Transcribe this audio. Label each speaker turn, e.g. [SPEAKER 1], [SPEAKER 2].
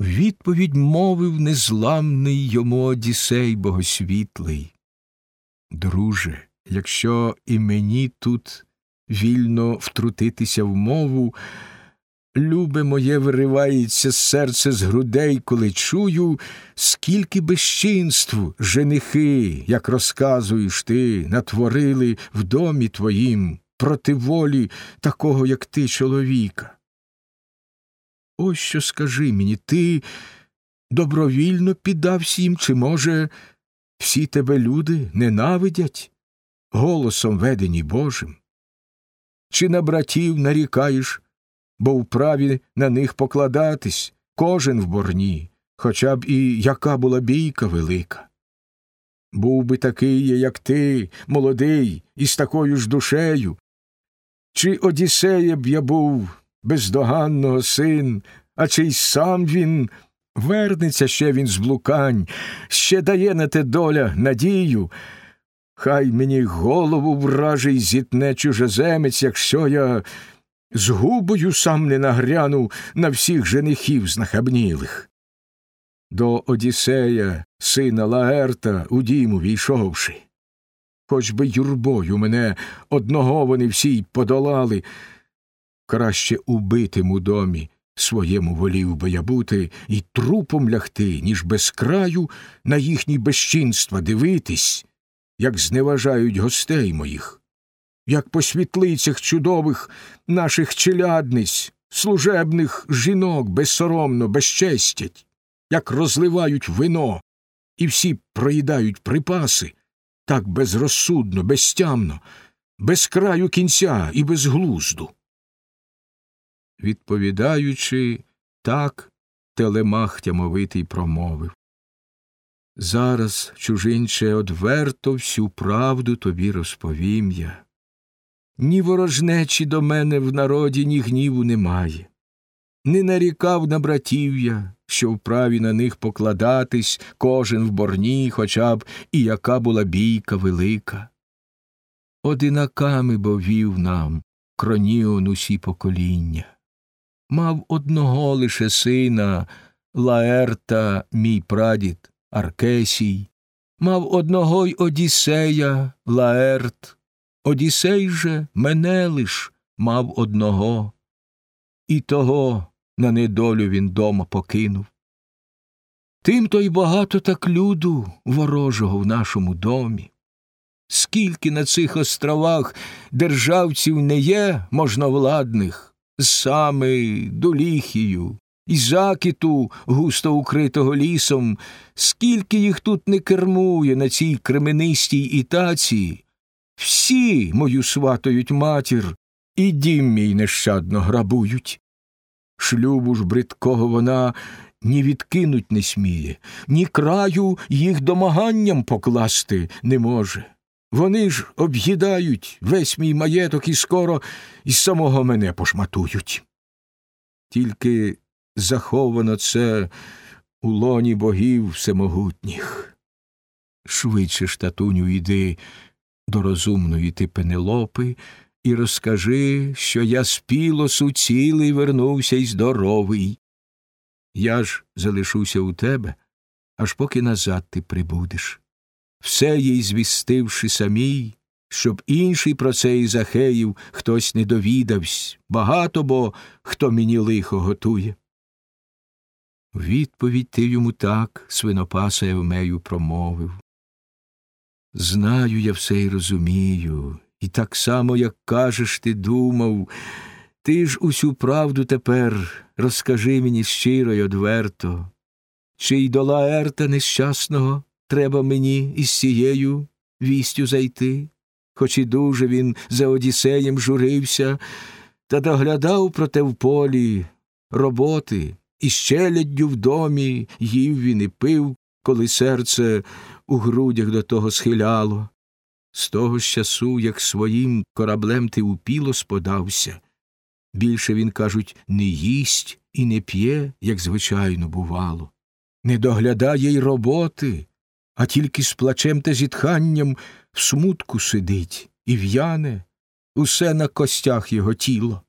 [SPEAKER 1] Відповідь мовив незламний йому Одісей богосвітлий. Друже, якщо і мені тут вільно втрутитися в мову, любе моє виривається серце з грудей, коли чую, скільки безчинств, женихи, як розказуєш ти, натворили в домі твоїм проти волі такого, як ти, чоловіка. Ось що скажи мені, ти добровільно піддався їм, чи, може, всі тебе люди ненавидять, голосом ведені Божим? Чи на братів нарікаєш, бо вправі на них покладатись кожен в борні, хоча б і яка була бійка велика? Був би такий, як ти, молодий, і з такою ж душею. Чи Одіссея б я був бездоганного син, а чи й сам він вернеться ще він з блукань, ще дає на те доля надію. Хай мені голову вражий зітне чужеземець, якщо я з губою сам не нагряну на всіх женихів знахабнілих. До Одіссея, сина Лаерта, у дім увійшовши. Хоч би юрбою мене одного вони всі подолали, краще убитим у домі своєму волів би я бути і трупом лягти, ніж без краю на їхні безчинства дивитись, як зневажають гостей моїх, як по світлицях чудових наших челядниць, служебних жінок безсоромно безчестять, як розливають вино і всі проїдають припаси, так безрозсудно, безтямно, без краю кінця і без глузду. Відповідаючи, так телемах тямовитий промовив. Зараз, чужинче, одверто всю правду тобі розповім я. Ні ворожнечі до мене в народі, ні гніву немає. Не нарікав на братів я, що вправі на них покладатись кожен в борні, хоча б і яка була бійка велика. Одинаками бо вів нам кроніон усі покоління мав одного лише сина Лаерта, мій прадід Аркесій, мав одного й Одіссея Лаерт, Одіссей же мене лиш мав одного, і того на недолю він дома покинув. Тим то й багато так люду ворожого в нашому домі. Скільки на цих островах державців не є можновладних, сами Доліхію, і закиту, густо укритого лісом, скільки їх тут не кермує на цій кременистій ітаці, всі мою сватають матір, і дім мій нещадно грабують. Шлюбу ж бридкого вона ні відкинуть не сміє, ні краю їх домаганням покласти не може. Вони ж об'їдають весь мій маєток і скоро і самого мене пошматують. Тільки заховано це у лоні богів всемогутніх. Швидше ж, татуню, йди до розумної ти пенелопи і розкажи, що я з пілосу цілий вернувся й здоровий. Я ж залишуся у тебе, аж поки назад ти прибудеш все їй звістивши самій, щоб інший про це із Ахеїв хтось не довідавсь, багато бо хто мені лихо готує. Відповідь ти йому так, свинопаса Евмею промовив. Знаю я все й розумію, і так само, як кажеш, ти думав, ти ж усю правду тепер розкажи мені щиро й одверто, чи й до Лаерта нещасного треба мені із цією вістю зайти, хоч і дуже він за Одіссеєм журився, та доглядав проте в полі роботи, і щеляддю в домі їв він і пив, коли серце у грудях до того схиляло. З того ж часу, як своїм кораблем ти у піло сподався, більше він, кажуть, не їсть і не п'є, як звичайно бувало, не доглядає й роботи, а тільки з плачем та зітханням в смутку сидить і в'яне усе на костях його тіло.